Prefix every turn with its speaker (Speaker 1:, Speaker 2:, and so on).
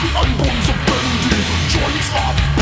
Speaker 1: and bones are bending, joints are.